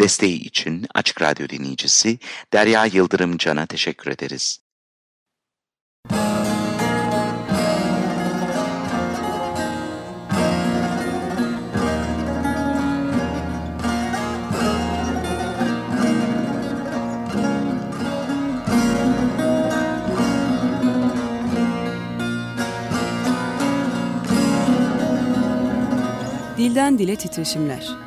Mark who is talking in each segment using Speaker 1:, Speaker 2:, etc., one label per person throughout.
Speaker 1: Desteği için Açık Radyo dinleyicisi Derya Yıldırım Can'a teşekkür ederiz.
Speaker 2: Dilden Dile Titreşimler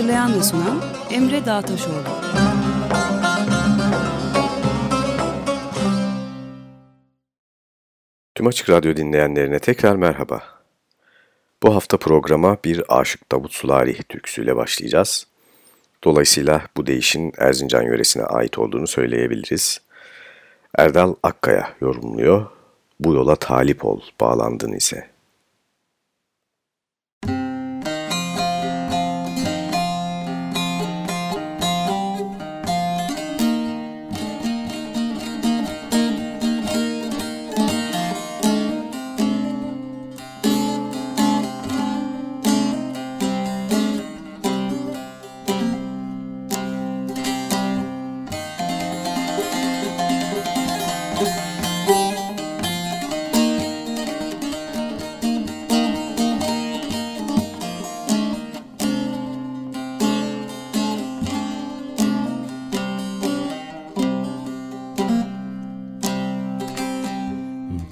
Speaker 2: Hazırlayan ve sunan Emre Dağtaşoğlu.
Speaker 3: Tüm Açık Radyo dinleyenlerine tekrar merhaba. Bu hafta programa bir Aşık Davut Sulari türküsüyle başlayacağız. Dolayısıyla bu değişin Erzincan yöresine ait olduğunu söyleyebiliriz. Erdal Akkaya yorumluyor. Bu yola talip ol, bağlandın ise.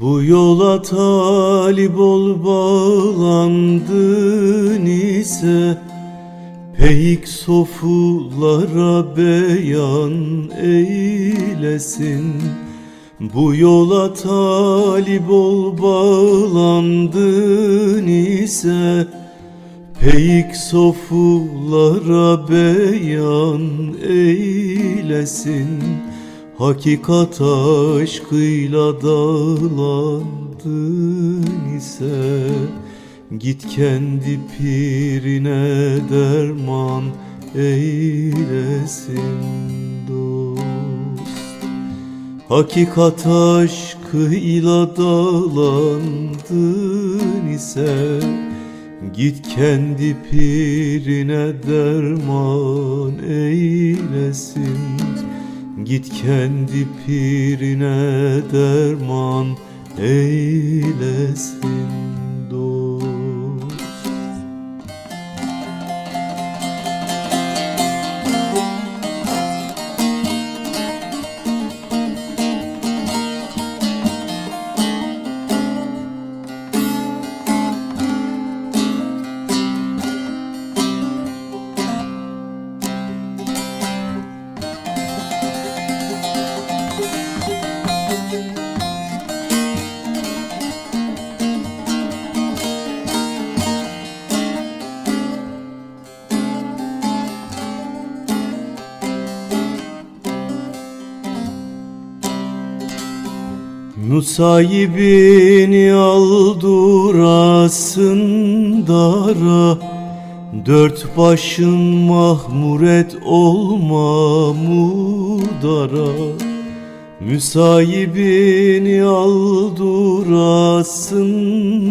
Speaker 4: Bu yola talip ol bağlandın ise Peyik sofulara beyan eylesin. Bu yola talip ol bağlandın ise Peyik sofulara beyan eylesin Hakikat aşkıyla dağlandın ise Git kendi pirine derman eylesin dost. Hakikat aşkıyla dağlandın ise Git kendi pirine derman eylesin Git kendi pirine derman eylesin Nusaybini aldurasın dara Dört başın mahmuret olma mudara Müsayibini aldurasın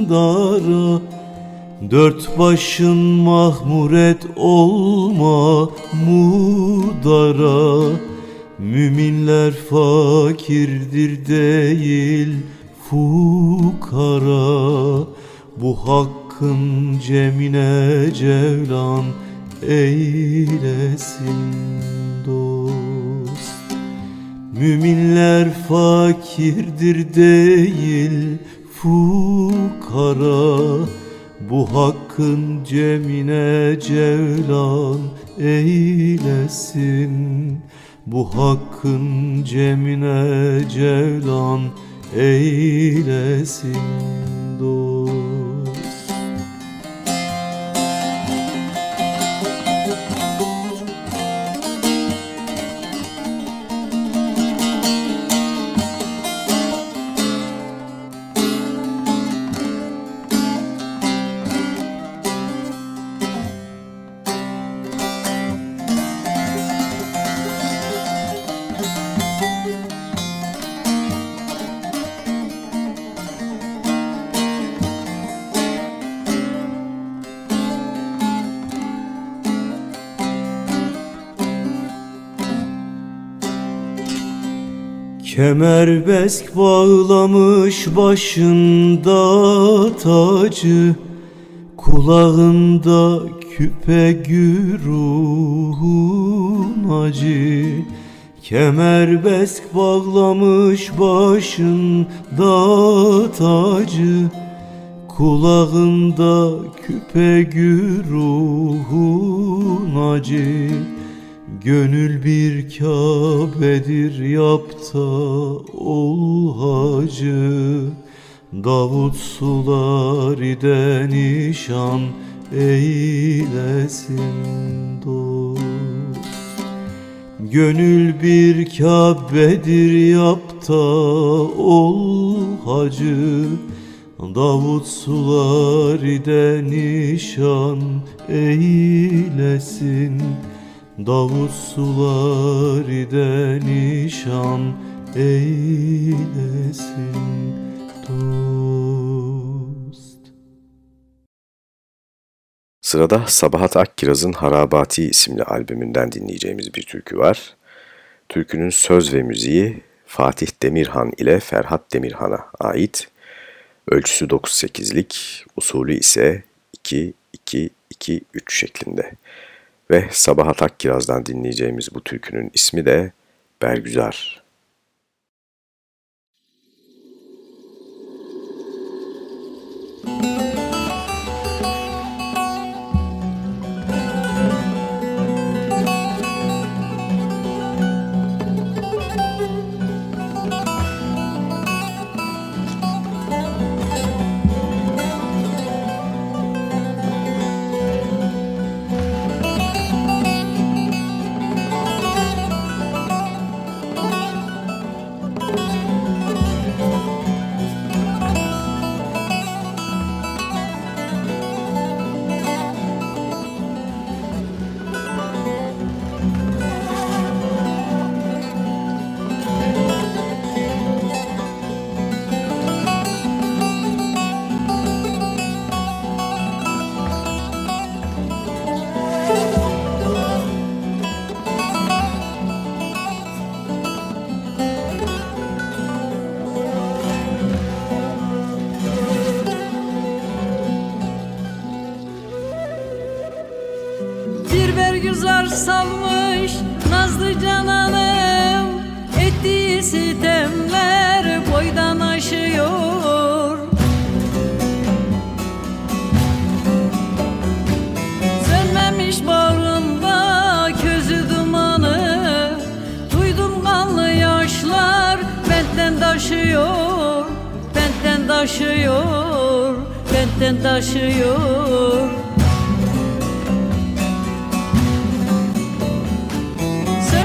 Speaker 4: dara Dört başın mahmuret olma mudara Müminler fakirdir değil fukara. Bu hakkın cemine cevlan eylesin dost. Müminler fakirdir değil fukara. Bu hakkın cemine cevlan eylesin bu hakkın cemine cevlan eylesin Kemer besk bağlamış başında tacı Kulağında küpe gürun acı. Kemer besk bağlamış başında tacı Kulağında küpe gürun acı Gönül bir Kabe'dir yapta ol hacı. Davut sular ide nişan eylesin dost. Gönül bir Kabe'dir yapta ol hacı. Davut sular ide nişan eylesin Davut sular nişan eylesin dost.
Speaker 3: Sırada Sabahat Akkiraz'ın Harabati isimli albümünden dinleyeceğimiz bir türkü var. Türkünün söz ve müziği Fatih Demirhan ile Ferhat Demirhan'a ait. Ölçüsü 9-8'lik, usulü ise 2-2-2-3 şeklinde. Ve Sabahat Akkiraz'dan dinleyeceğimiz bu türkünün ismi de Bergüzar.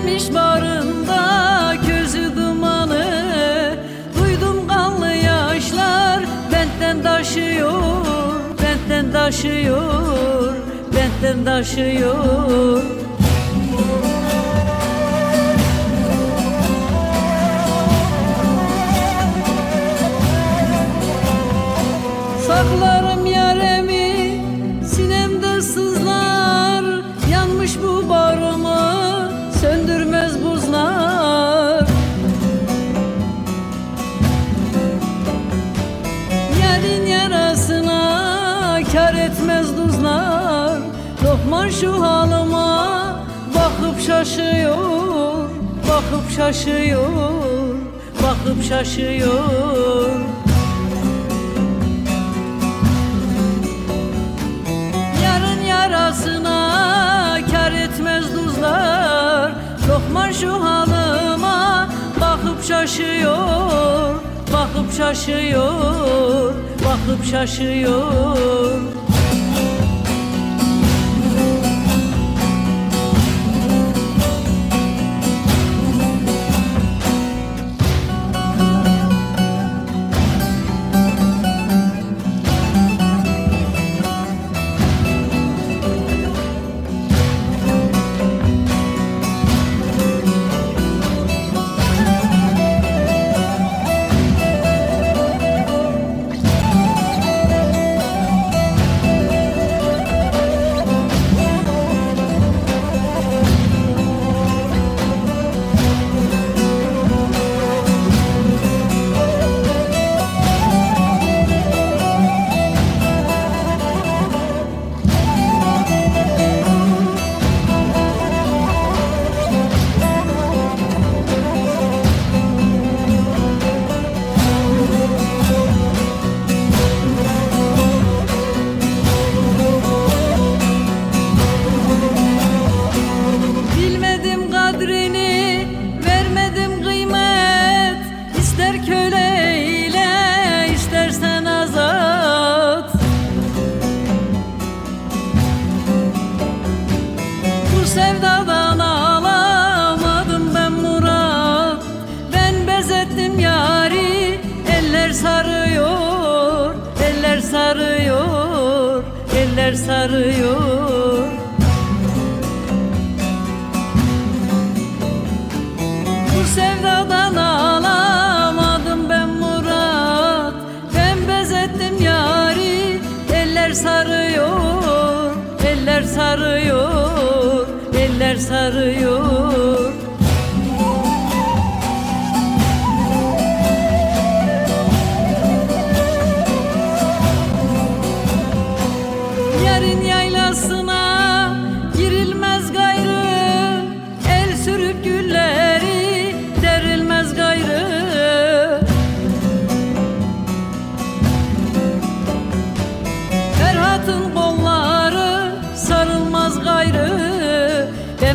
Speaker 5: Sönmüş barında gözü dumanı. Duydum kanlı yaşlar benden taşıyor Benden taşıyor Benden taşıyor şaşıyor Bakıp şaşıyor Bakıp şaşıyor. Yarın yarasına kar etmez duzlar Lokman şu halıma bakıp şaşıyor Bakıp şaşıyor Bakıp şaşıyor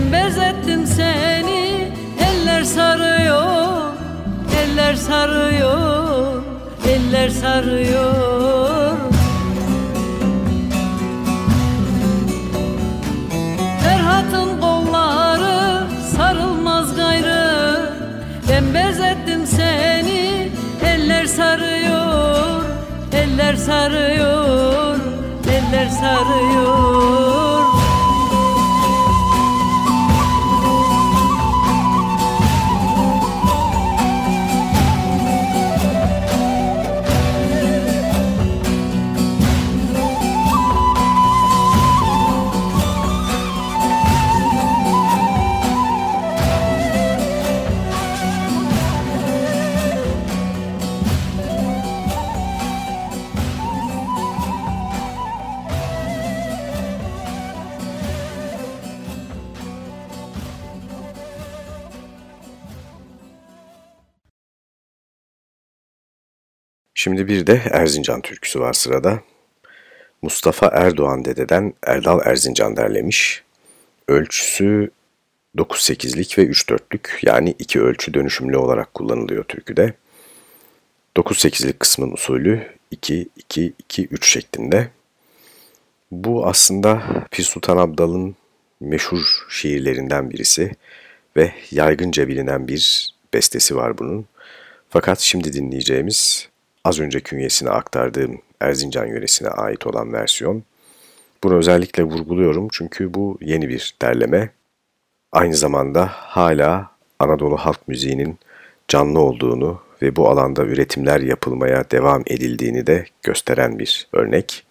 Speaker 5: Ben bezettim seni eller sarıyor Eller sarıyor Eller sarıyor. Ferhat'ın kolları sarılmaz gayrı. Ben bezettim seni eller sarıyor Eller sarıyor Eller sarıyor
Speaker 3: Şimdi bir de Erzincan türküsü var sırada. Mustafa Erdoğan dededen Erdal Erzincan derlemiş. Ölçüsü 9-8'lik ve 3-4'lük yani iki ölçü dönüşümlü olarak kullanılıyor türküde. 9-8'lik kısmın usulü 2-2-2-3 şeklinde. Bu aslında Pir Sultan Abdal'ın meşhur şiirlerinden birisi ve yaygınca bilinen bir bestesi var bunun. Fakat şimdi dinleyeceğimiz az önce künyesine aktardığım Erzincan yöresine ait olan versiyon. Bunu özellikle vurguluyorum çünkü bu yeni bir derleme. Aynı zamanda hala Anadolu halk müziğinin canlı olduğunu ve bu alanda üretimler yapılmaya devam edildiğini de gösteren bir örnek.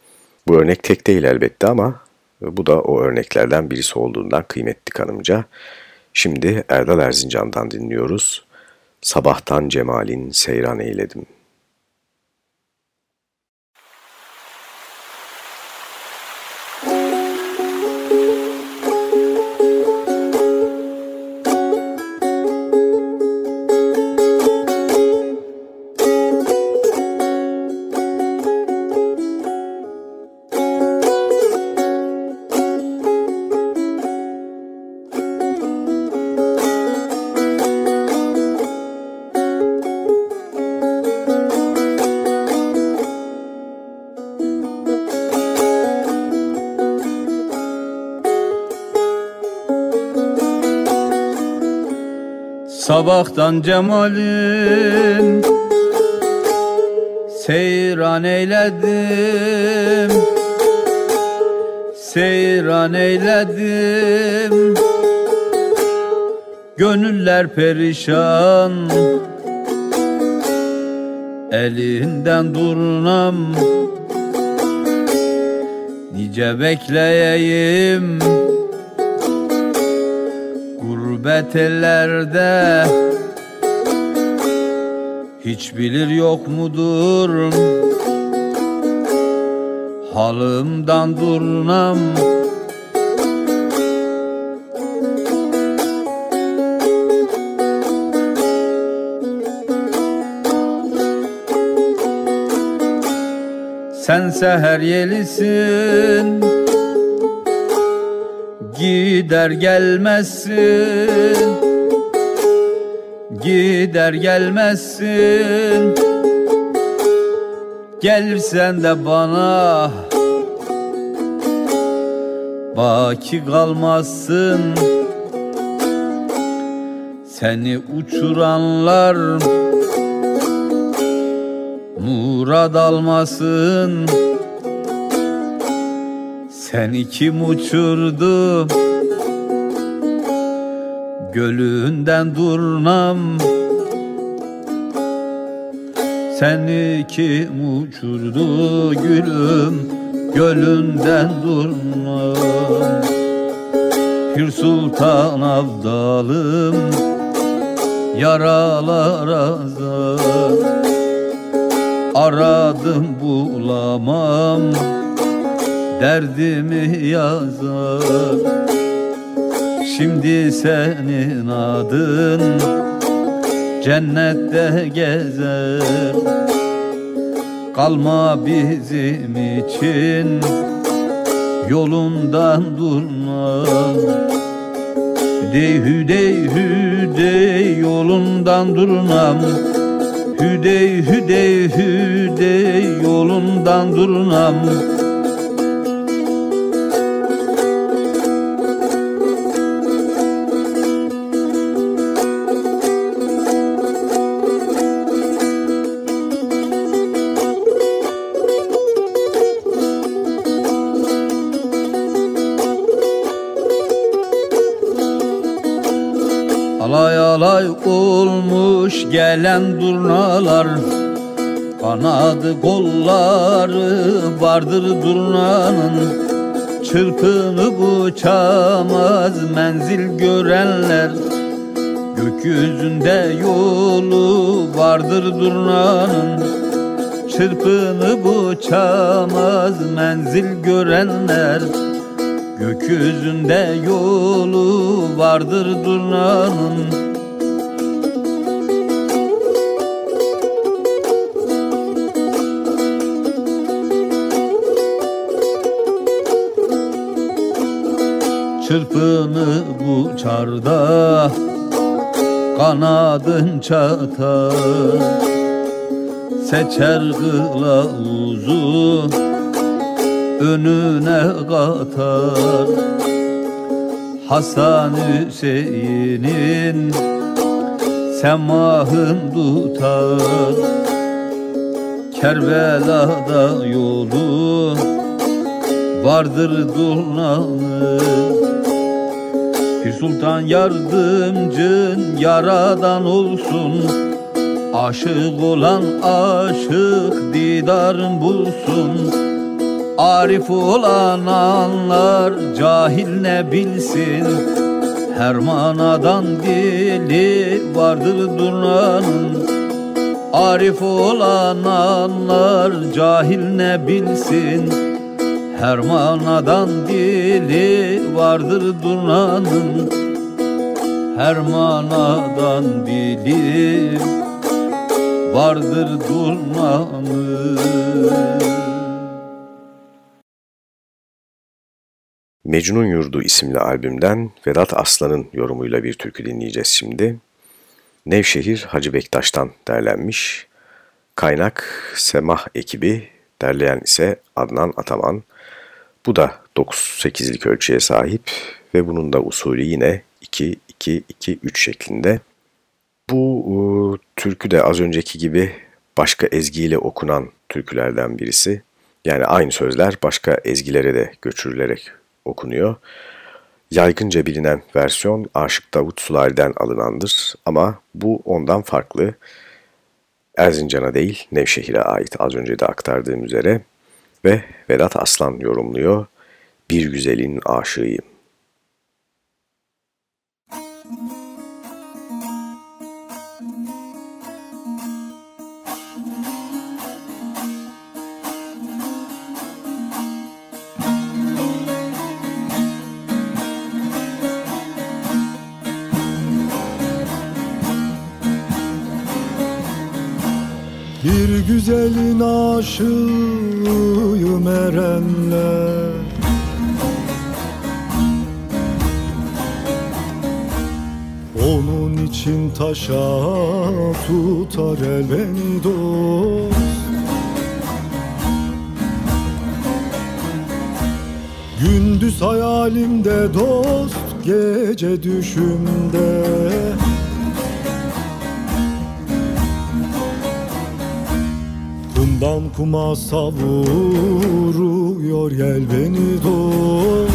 Speaker 3: Bu örnek tek değil elbette ama bu da o örneklerden birisi olduğundan kıymetli kanımca. Şimdi Erdal Erzincan'dan dinliyoruz. Sabahtan cemalin seyran eyledim.
Speaker 6: Sabahtan cemalin Seyran eyledim. Seyran eyledim. Gönüller perişan. Elinden durnam. Nice bekleyeyim Gurbet ellerde Hiç bilir yok mudur? Halımdan durnam. Sen seher yelisin Gider gelmezsin. Gider gelmezsin. Gelirsen de bana Baki kalmazsın. Seni uçuranlar Murad almasın Seni kim uçurdu Gölünden durnam. Seni kim uçurdu gülüm. Gölünden durnam. Pir Sultan Abdalım. Yaralar azar Aradım bulamam Derdimi yazar. Şimdi senin adın Cennette gezer. Kalma bizim için Yolundan durma Hüdey hüdey hüdey yolundan durnam Hüdey hüdey hüdey yolundan durnam olmuş gelen durnalar. Kanadı kolları vardır durnanın. Çırpınıp uçamaz menzil görenler. Gökyüzünde yolu vardır durnanın. Çırpınıp uçamaz menzil görenler. Gökyüzünde yolu vardır durnanın Çırpını bu çarda Kanadın çatar Seçer kılavuzu önüne katar. Hasan Hüseyin'in semahın tutar. Kerbela'da yolu vardır durnanın Pir Sultan yardımcın yaradan olsun. Aşık olan aşık didarın bulsun. Arif olan anlar cahil ne bilsin. Her manadan dili vardır durnanın Arif olan anlar cahil ne bilsin Her manadan dili vardır durnanın Her manadan dili vardır durnanın
Speaker 3: Mecnun Yurdu isimli albümden Vedat Aslan'ın yorumuyla bir türkü dinleyeceğiz şimdi. Nevşehir Hacı Bektaş'tan derlenmiş. Kaynak Semah ekibi, derleyen ise Adnan Ataman. Bu da 9-8'lik ölçüye sahip ve bunun da usulü yine 2-2-2-3 şeklinde. Bu e, türkü de az önceki gibi başka ezgiyle okunan türkülerden birisi. Yani aynı sözler başka ezgilere de göçürülerek okunuyor. Yaygınca bilinen versiyon Aşık Davut Sular'dan alınandır ama bu ondan farklı. Erzincan'a değil Nevşehir'e ait az önce de aktardığım üzere ve Vedat Aslan yorumluyor. Bir güzelin aşığıyım.
Speaker 7: Bir güzelin aşığıyım erenler Onun için taşa tutar el beni dost. Gündüz hayalimde dost Gece düşümde Kumdan kuma savuruyor gel beni dost.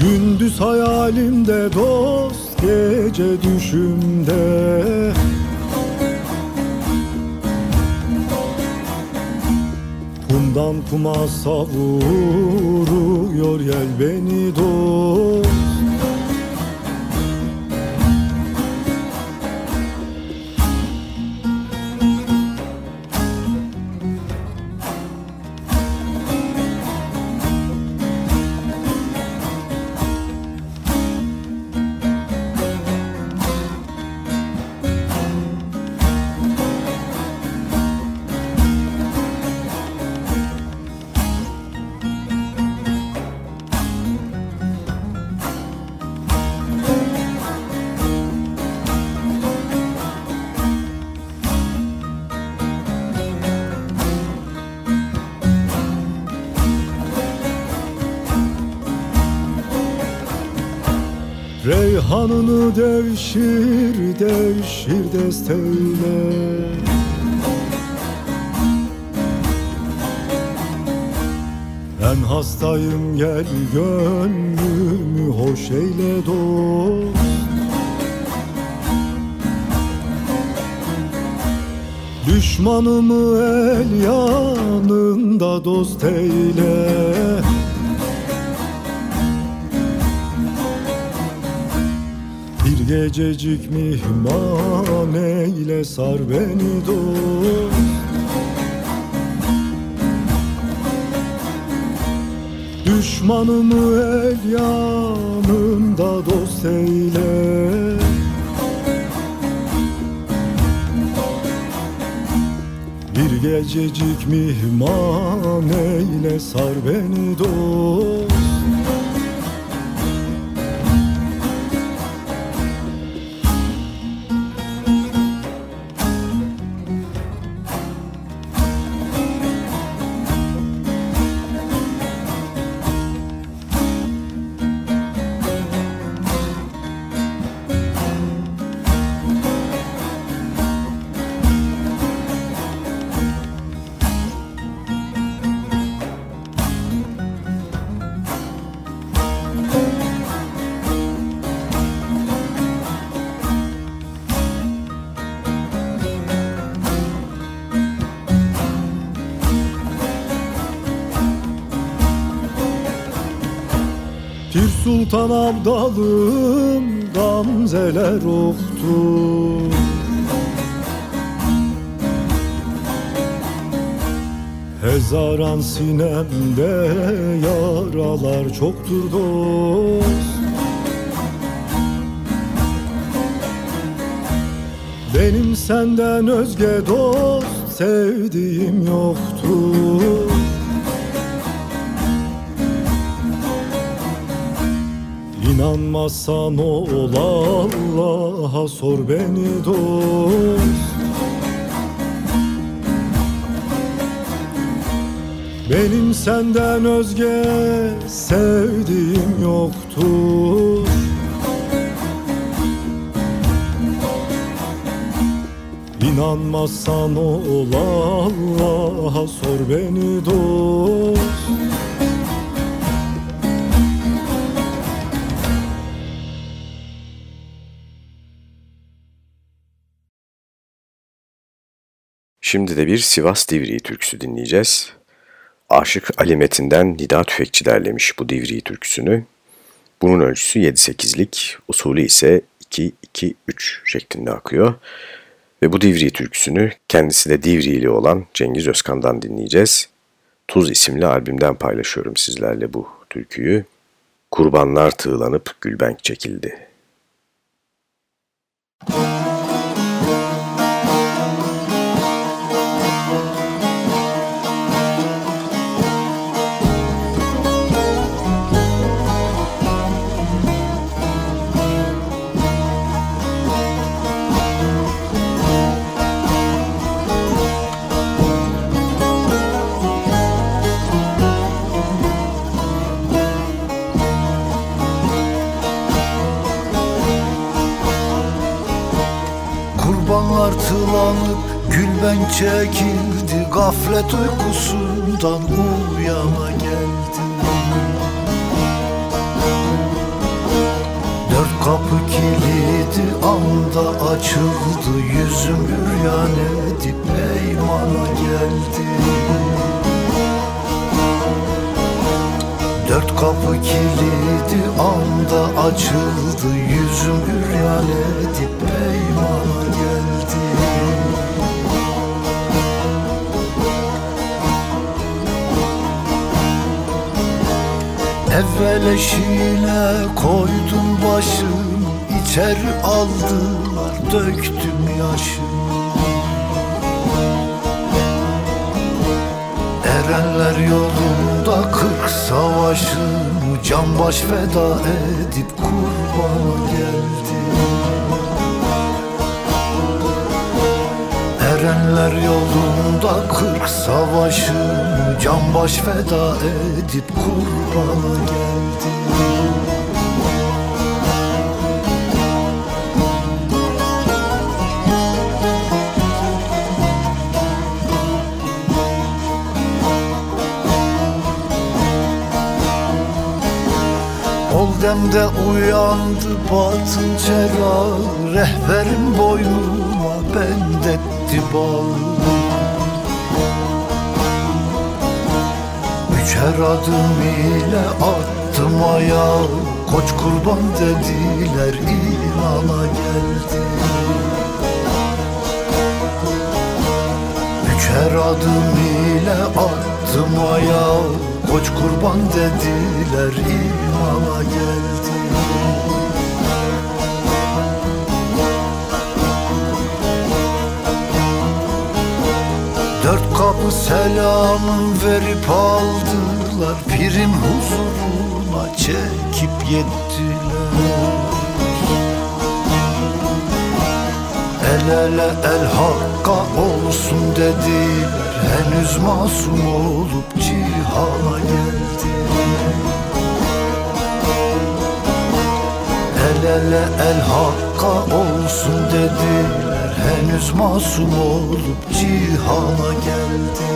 Speaker 7: Gündüz hayalimde dost gece düşümde. Kumdan kuma savuruyor gel beni dost Reyhanını devşir devşir desteyle Ben hastayım gel gönlümü hoş eyle dost. Düşmanımı el yanında dost eyle gececik mihman eyle sar beni dost. Düşmanımı el yanında dost eyle. Bir gececik mihman eyle sar beni dost Sultan Abdalım gamzeler oktu Hezaran sinemde yaralar çoktur dost. Benim senden özge dost sevdiğim yoktur İnanmazsan ol Allah'a sor beni dost. Benim senden özge sevdiğim yoktur. İnanmazsan ol Allah'a sor beni dost
Speaker 3: Şimdi de bir Sivas Divriği türküsü dinleyeceğiz. Aşık Ali Metin'den Nida Tüfekçi derlemiş bu Divriği türküsünü. Bunun ölçüsü 7-8'lik, usulü ise 2-2-3 şeklinde akıyor. Ve bu Divriği türküsünü kendisi de Divriğili olan Cengiz Özkan'dan dinleyeceğiz. Tuz isimli albümden paylaşıyorum sizlerle bu türküyü. Kurbanlar tığlanıp gülbenk çekildi.
Speaker 8: kurbanlar çekildi Gaflet uykusundan uyana geldi. Dört kapı kilidi anda açıldı Yüzüm büryan edip peymana geldi. Dört kapı kilidi anda açıldı Yüzüm üryan edip peymana geldi Evvel eşiğine koydum başım İçeri aldılar döktüm yaşımı Erenler yolunda kırk savaşını Can baş feda edip kurban geldi Erenler yolunda kırk savaşını Can baş feda edip kurban geldi. Ol demde uyandı batın çera Rehberim boynuma bendetti bağ Üçer adım ile attım ayağı. Koç kurban dediler imana geldi Üçer adım ile attım ayağı. Koç kurban dediler imana geldi kapı selamın verip aldılar. Pirim huzuruna çekip yettiler. El ele el hakka olsun dediler. Henüz masum olup cihana geldi El ele el hakka olsun dediler Henüz masum olup cihana geldi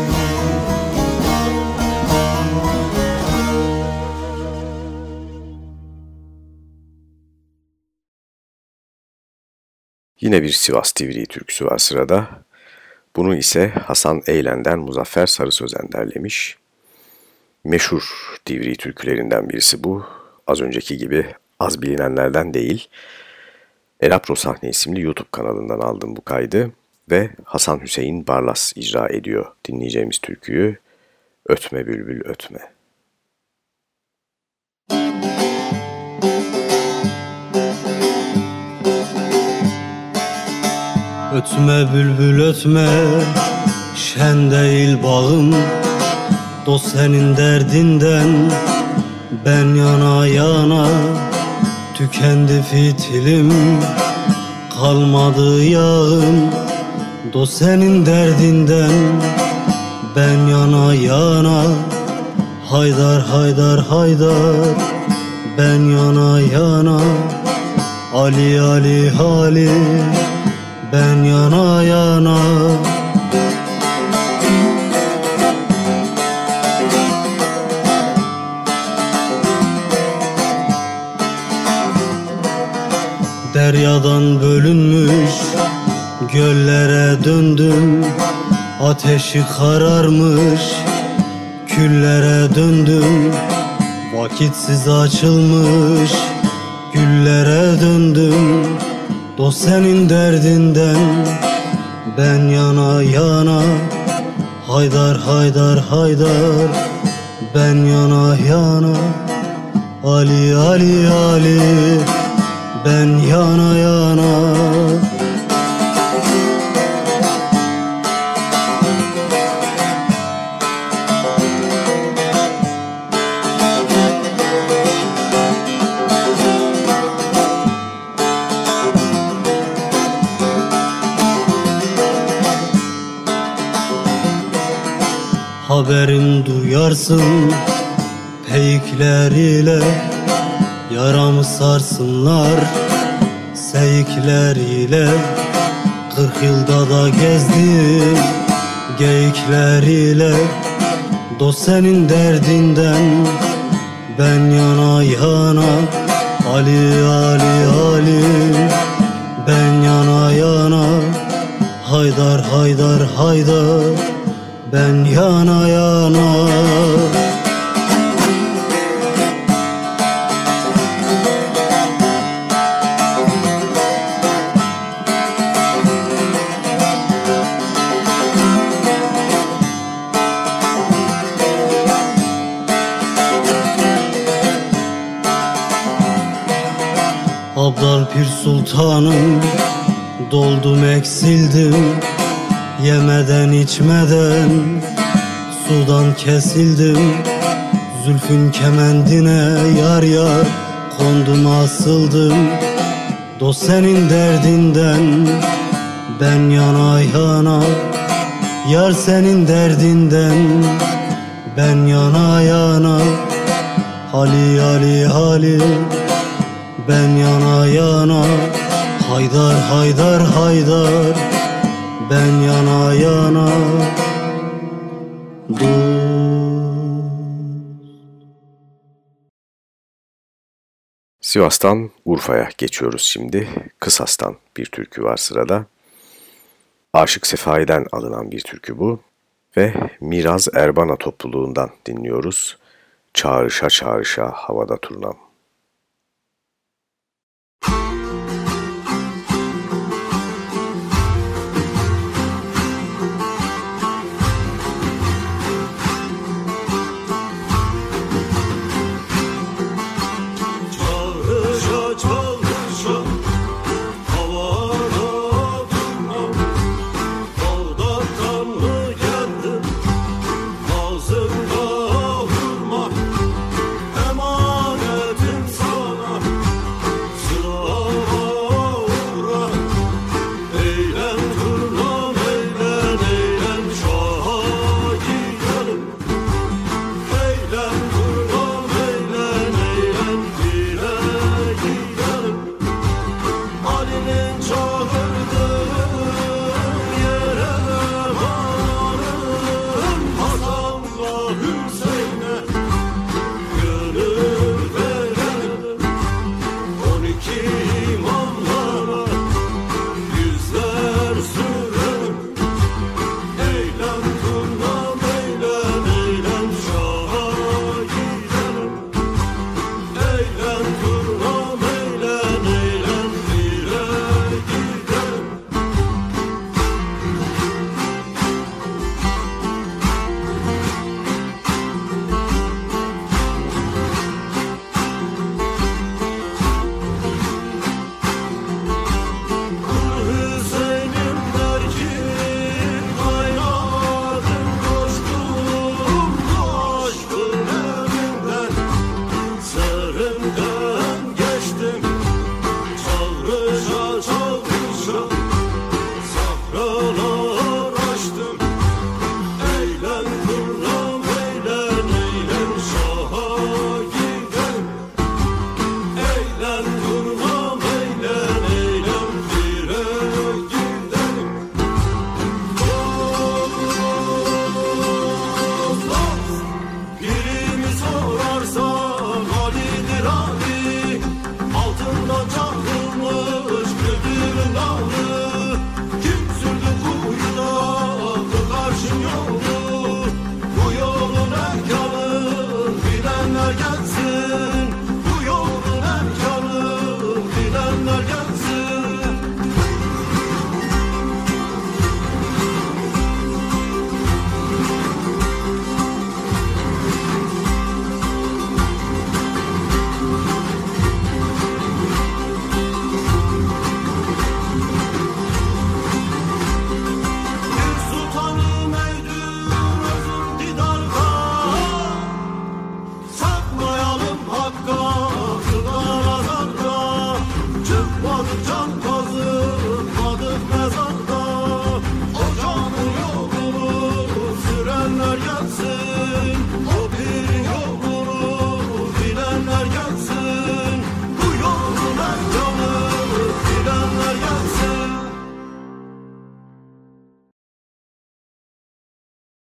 Speaker 3: Yine bir Sivas Divriği türküsü var sırada. Bunu ise Hasan Eğlen'den Muzaffer Sarı Sözen derlemiş. Meşhur Divriği türkülerinden birisi bu. Az önceki gibi az bilinenlerden değil. Elapro Sahne isimli YouTube kanalından aldım bu kaydı ve Hasan Hüseyin Barlas icra ediyor dinleyeceğimiz türküyü. Ötme Bülbül Ötme.
Speaker 9: Ötme bülbül ötme. Şen değil bağım. Dost senin derdinden. Ben yana yana Tükendi fitilim Kalmadı yağım. Dost senin derdinden Ben yana yana. Haydar haydar haydar Ben yana yana. Ali Ali Ali ben yana yana Deryadan bölünmüş göllere döndüm. Ateşi kararmış küllere döndüm. Vakitsiz açılmış güllere döndüm. Dost senin derdinden ben yana yana. Haydar haydar haydar ben yana yana. Ali Ali Ali ben yana yana. Haberim duyarsın peykler ile Yaramı sarsınlar seyikler ile Kırk yılda da gezdim geyikler ile Dost senin derdinden ben yana yana. Ali Ali Ali ben yana yana. Haydar Haydar Haydar ben yana yana Sultanım Doldum eksildim Yemeden içmeden Sudan kesildim. Zülfün kemendine yar yar Kondum asıldım. Dost senin derdinden Ben yana yana. Yar senin derdinden Ben yana yana. Hali hali hali ben yana yana Haydar haydar haydar Ben yana yana
Speaker 3: Sivas'tan Urfa'ya geçiyoruz şimdi. Kısas'tan bir türkü var sırada. Aşık Sefai'den alınan bir türkü bu. Ve Miraz Erbana topluluğundan dinliyoruz. Çağrışa çağrışa havada turnam.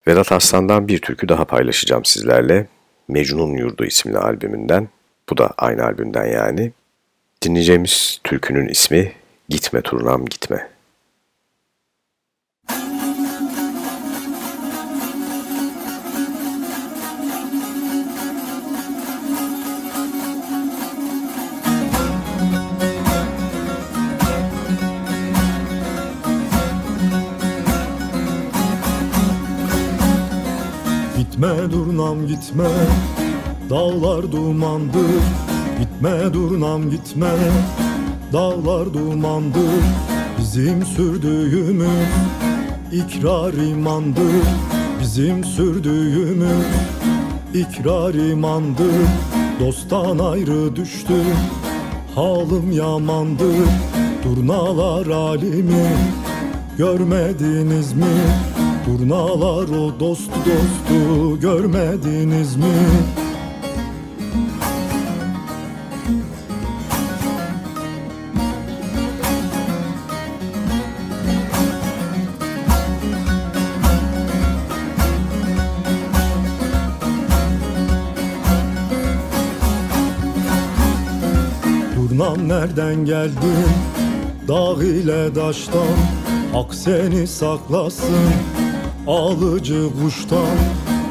Speaker 3: Vedat Aslan'dan bir türkü daha paylaşacağım sizlerle. Mecnun Yurdu isimli albümünden. Bu da aynı albümden yani. Dinleyeceğimiz türkünün ismi Gitme Turnam Gitme.
Speaker 7: Gitme durnam gitme. Dağlar dumandır. Gitme durnam gitme. Dağlar dumandır. Bizim sürdüğümüz ikrar imandır. Bizim sürdüğümüz ikrar imandır. Dosttan ayrı düştü. Halim yamandır. Durnalar alimi Görmediniz mi? Turnalar o dostu dostu görmediniz mi? Turnam nereden geldin? Dağ ile daştan Hak seni saklasın Alıcı kuştan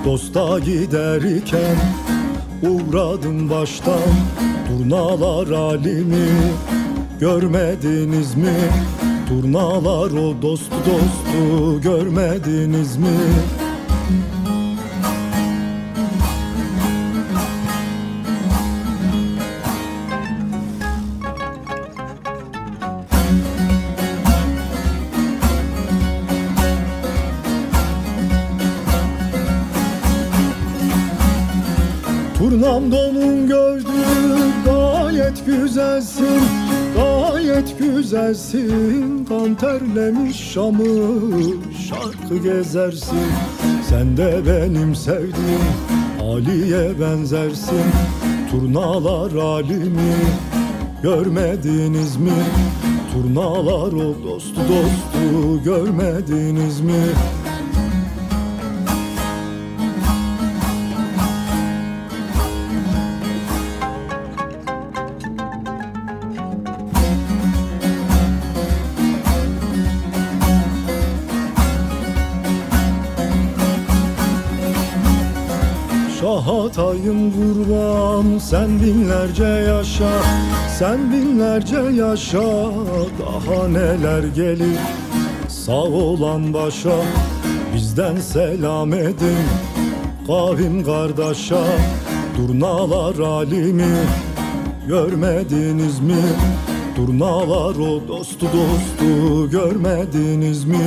Speaker 7: Dosta giderken Uğradım baştan Turnalar alimi Görmediniz mi? Turnalar o dostu dostu Görmediniz mi? Güzelsin Kan terlemiş Şam'ı şarkı gezersin Sen de benim sevdiğim Ali'ye benzersin Turnalar alimi görmediniz mi? Turnalar o dostu dostu görmediniz mi? Şahatayım kurban sen binlerce yaşa Sen binlerce yaşa daha neler gelir Sağ olan başa bizden selam edin Kavim kardeşa durnalar alimi Görmediniz mi? Durnalar o dostu dostu görmediniz mi?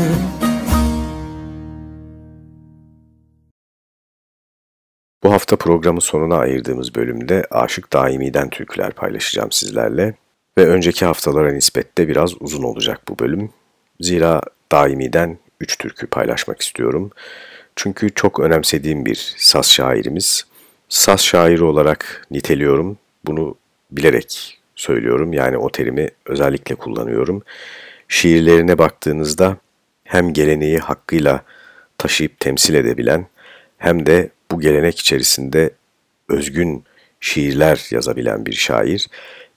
Speaker 3: Hafta programın sonuna ayırdığımız bölümde Aşık Daimi'den türküler paylaşacağım sizlerle. Ve önceki haftalara nispetle biraz uzun olacak bu bölüm. Zira Daimi'den 3 türkü paylaşmak istiyorum. Çünkü çok önemsediğim bir saz şairimiz. Saz şairi olarak niteliyorum. Bunu bilerek söylüyorum. Yani o terimi özellikle kullanıyorum. Şiirlerine baktığınızda hem geleneği hakkıyla taşıyıp temsil edebilen hem de bu gelenek içerisinde özgün şiirler yazabilen bir şair.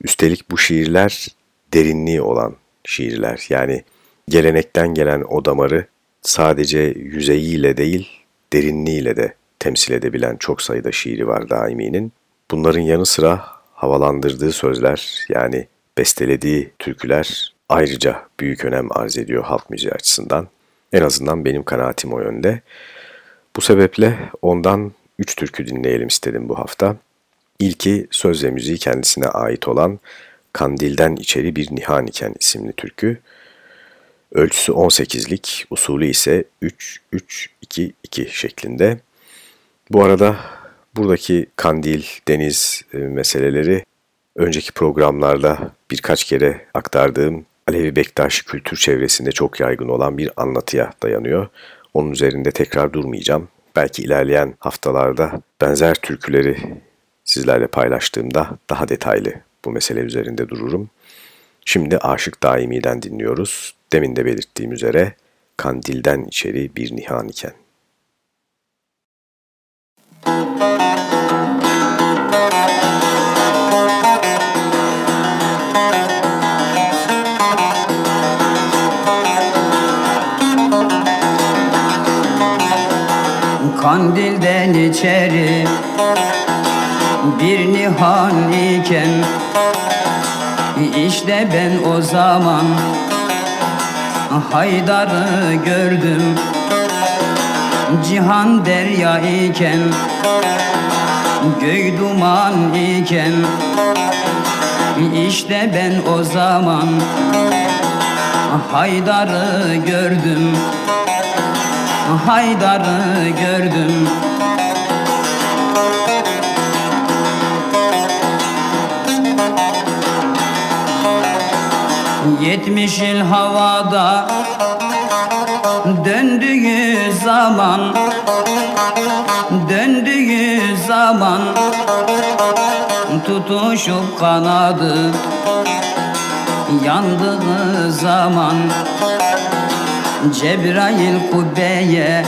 Speaker 3: Üstelik bu şiirler derinliği olan şiirler. Yani gelenekten gelen o damarı sadece yüzeyiyle değil, derinliğiyle de temsil edebilen çok sayıda şiiri var Daimi'nin. Bunların yanı sıra havalandırdığı sözler yani bestelediği türküler ayrıca büyük önem arz ediyor halk müziği açısından. En azından benim kanaatim o yönde. Bu sebeple ondan üç türkü dinleyelim istedim bu hafta. İlki söz ve müziği kendisine ait olan Kandilden İçeri Bir Nihan İken isimli türkü. Ölçüsü 18'lik, usulü ise 3-3-2-2 şeklinde. Bu arada buradaki kandil, deniz e, meseleleri önceki programlarda birkaç kere aktardığım Alevi Bektaşi kültür çevresinde çok yaygın olan bir anlatıya dayanıyor. Onun üzerinde tekrar durmayacağım. Belki ilerleyen haftalarda benzer türküleri sizlerle paylaştığımda daha detaylı bu mesele üzerinde dururum. Şimdi Aşık Daimi'den dinliyoruz. Demin de belirttiğim üzere Kandil'den içeri bir nihan iken.
Speaker 10: Müzik Kandilden içeri. Bir nihan iken işte ben o zaman Haydar'ı gördüm. Cihan derya iken Göy duman iken işte ben o zaman Haydar'ı gördüm Haydar'ı gördüm. Yetmiş yıl havada Döndüğü zaman Döndüğü zaman Tutuşup kanadı Yandığı zaman Cebrail kubbeye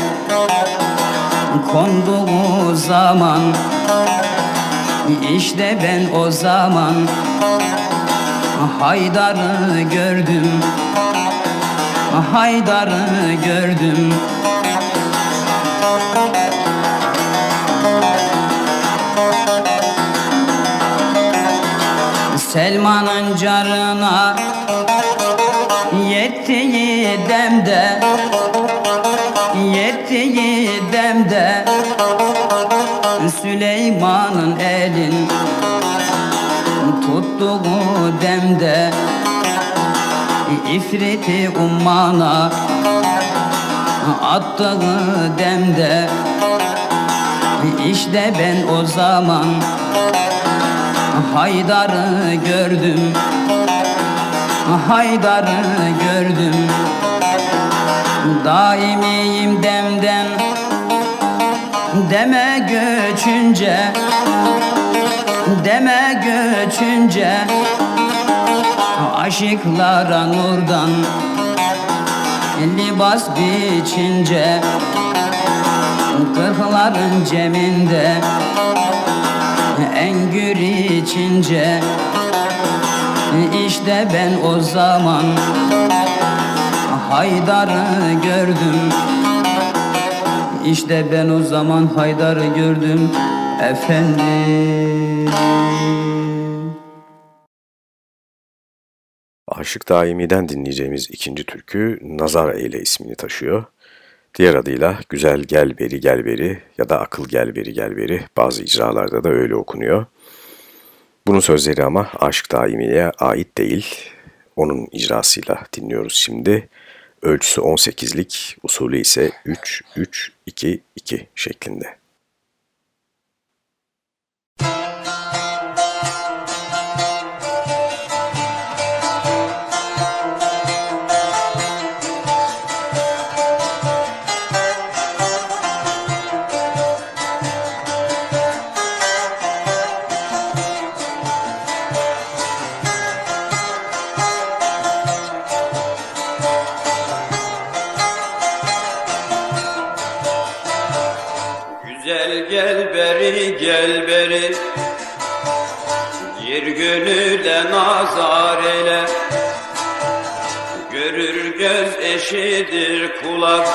Speaker 10: Konduğu zaman işte ben o zaman Haydar'ı gördüm Haydar'ı gördüm. Selman'ın carına demde Yettiği demde Süleyman'ın elin Tuttuğu demde İfriti ummana Attığı demde işte ben o zaman Haydar'ı gördüm Haydar'ı gördüm Daimiyim demden. Deme göçünce Deme göçünce. Aşıklara nurdan Libas biçince Kırkların ceminde Engür içince. İşte ben o zaman Haydar'ı gördüm İşte ben o zaman Haydar'ı gördüm efendim
Speaker 3: Aşık Daimi'den dinleyeceğimiz ikinci türkü Nazar Eyle ismini taşıyor. Diğer adıyla Güzel Gel Beri Gel Beri ya da Akıl Gel Beri Gel Beri bazı icralarda da öyle okunuyor. Bunun sözleri ama Aşık Daimi'ye ait değil. Onun icrasıyla dinliyoruz şimdi. Ölçüsü 18'lik, usulü ise 3-3-2-2 şeklinde.
Speaker 11: Gönüle nazar ele Görür göz eşidir kulak.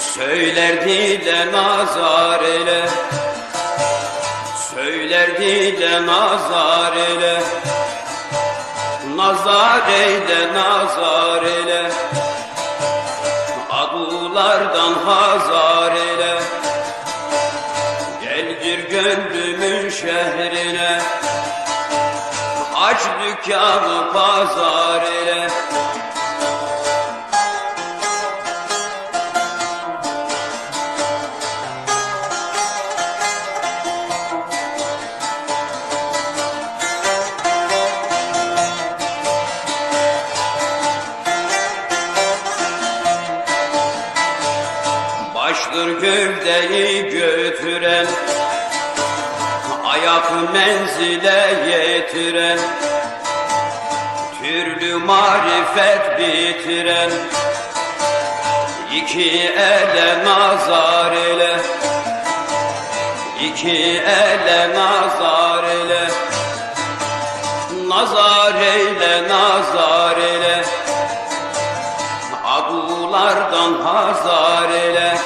Speaker 11: Söyler dile nazar ele Söyler dile nazar ele Nazar eyle nazar eyle. Adulardan hazar eyle. Gel gir gönlümün şehrine Aç dükkanı pazar eyle Baştır gövdeyi götüren Ayak menzile yetiren Türlü marifet bitiren İki ele nazar ele İki ele nazar ele Nazar eyle nazar eyle Adulardan hazar eyle.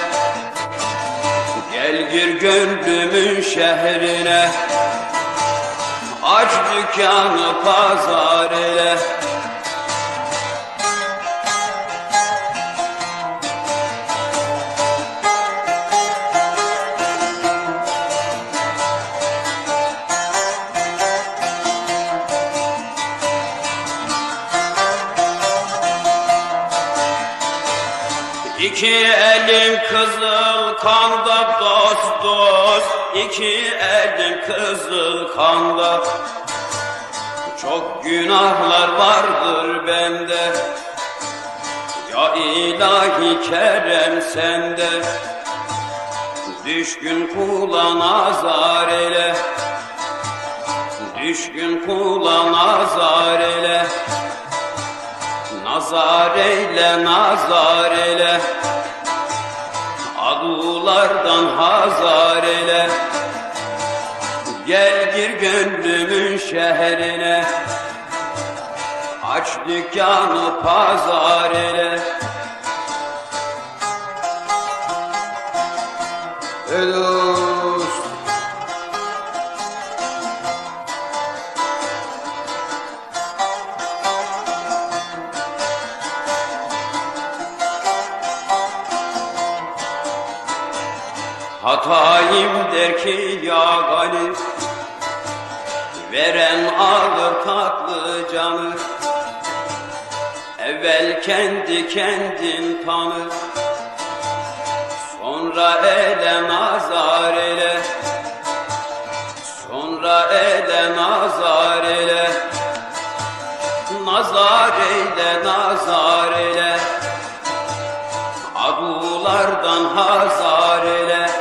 Speaker 11: Gir gönlümün şehrine Aç dükkanı pazar ile İki elim kızıl kanda dost dost. İki elim kızıl kanda. Çok günahlar vardır bende. Ya ilahi kerem sende. Düşkün kula nazar ile Düşkün kula nazar ile Nazar eyle, nazar eyle Adulardan hazar eyle. Gel gir gönlümün şehrine. Aç dükkanı pazar eyle. Dost Hatayım der ki ya Gani Veren alır tatlı canı Evvel kendi kendin tanı. Sonra ele nazar ele Sonra ele nazar ele Nazar eyle nazar eyle. Adulardan hazar gir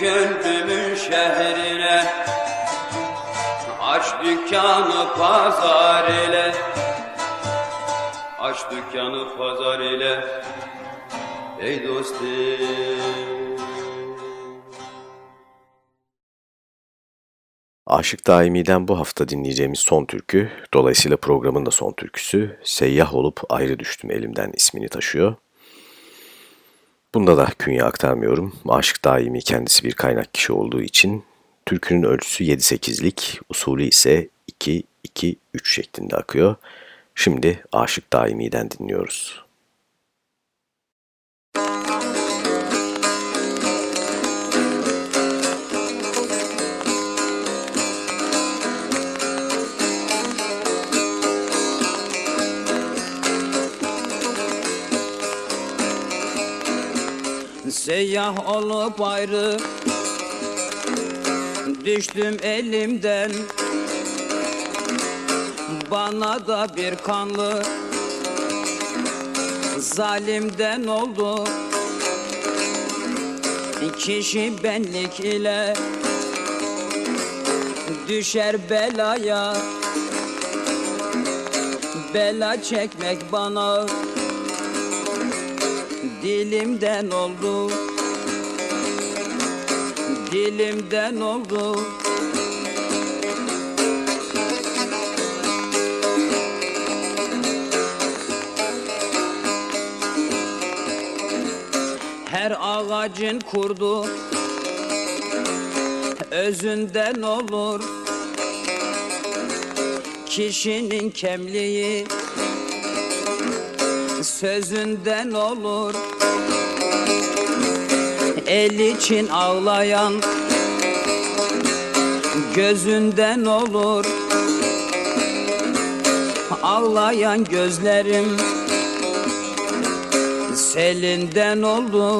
Speaker 11: gönlümün şehrine. Aç dükkanı pazar ile. Aç dükkanı pazar ile. Ey dostum.
Speaker 3: Aşık Daimi'den bu hafta dinleyeceğimiz son türkü, dolayısıyla programın da son türküsü, Seyyah olup ayrı düştüm elimden ismini taşıyor. Bunda da künye aktarmıyorum. Aşık Daimi kendisi bir kaynak kişi olduğu için türkünün ölçüsü 7-8'lik, usulü ise 2-2-3 şeklinde akıyor. Şimdi Aşık Daimi'den dinliyoruz.
Speaker 10: Seyyah olup ayrı. Düştüm elimden. Bana da bir kanlı. Zalimden oldu. Kişi benlik ile. Düşer belaya. Bela çekmek bana dilimden oldu. Dilimden oldu. Her ağacın kurdu. Özünden olur. Kişinin kemliği sözünden olur. El için ağlayan gözünden olur. Ağlayan gözlerim selinden oldu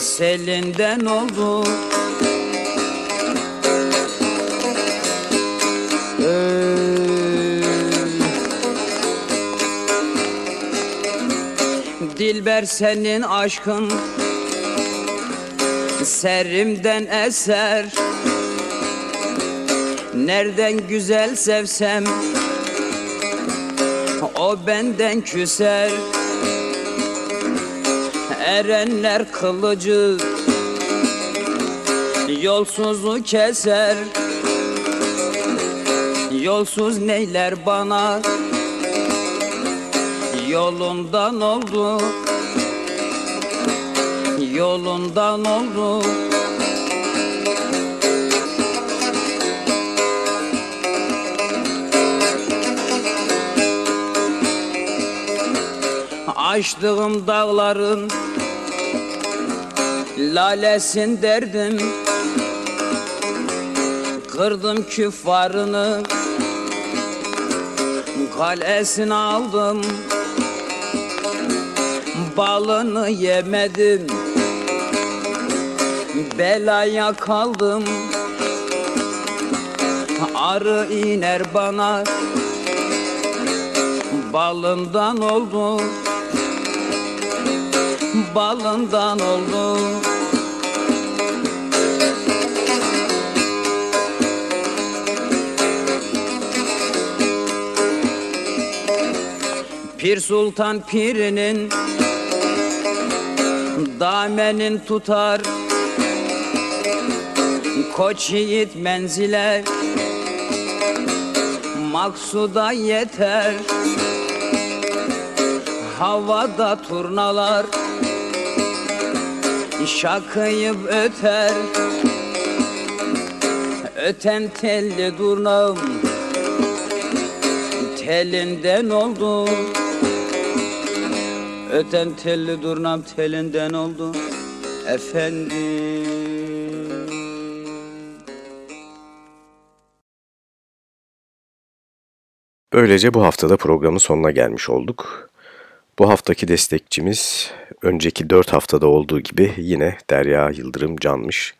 Speaker 10: Selinden oldu Dilber senin aşkın Serimden eser. Nereden güzel sevsem O benden küser. Erenler kılıcı Yolsuzu keser. Yolsuz neyler bana Yolundan oldu. Yolundan oldu. Açtığım dağların lalesin derdim Kırdım küffarını Kalesini aldım Balını yemedim. Belaya kaldım. Arı iner bana. Balından oldu. Balından oldu. Pir Sultan pirinin Damenin tutar. Koç yiğit menzile Maksuda yeter. Havada turnalar. Şakıyıp öter. Öten telli durnağım. Telinden oldu Öten telli durnam telinden oldu Efendim
Speaker 3: Böylece bu haftada programın sonuna gelmiş olduk. Bu haftaki destekçimiz önceki 4 haftada olduğu gibi yine Derya Yıldırım Can'mış.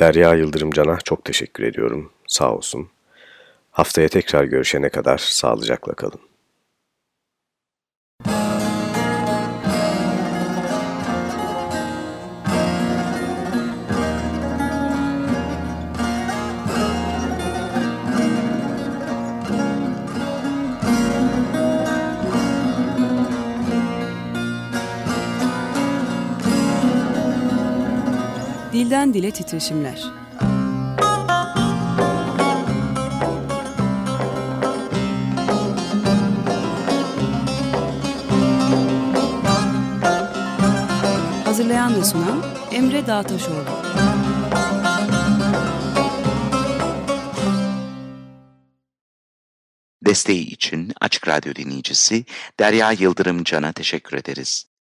Speaker 3: Derya Yıldırım Can'a çok teşekkür ediyorum. Sağ olsun. Haftaya tekrar görüşene kadar sağlıcakla kalın.
Speaker 2: Dilden dile titreşimler. Hazırlayan ve sunan Emre Dağtaşoğlu.
Speaker 1: Desteği için Açık Radyo dinleyicisi Derya Yıldırım Can'a teşekkür ederiz.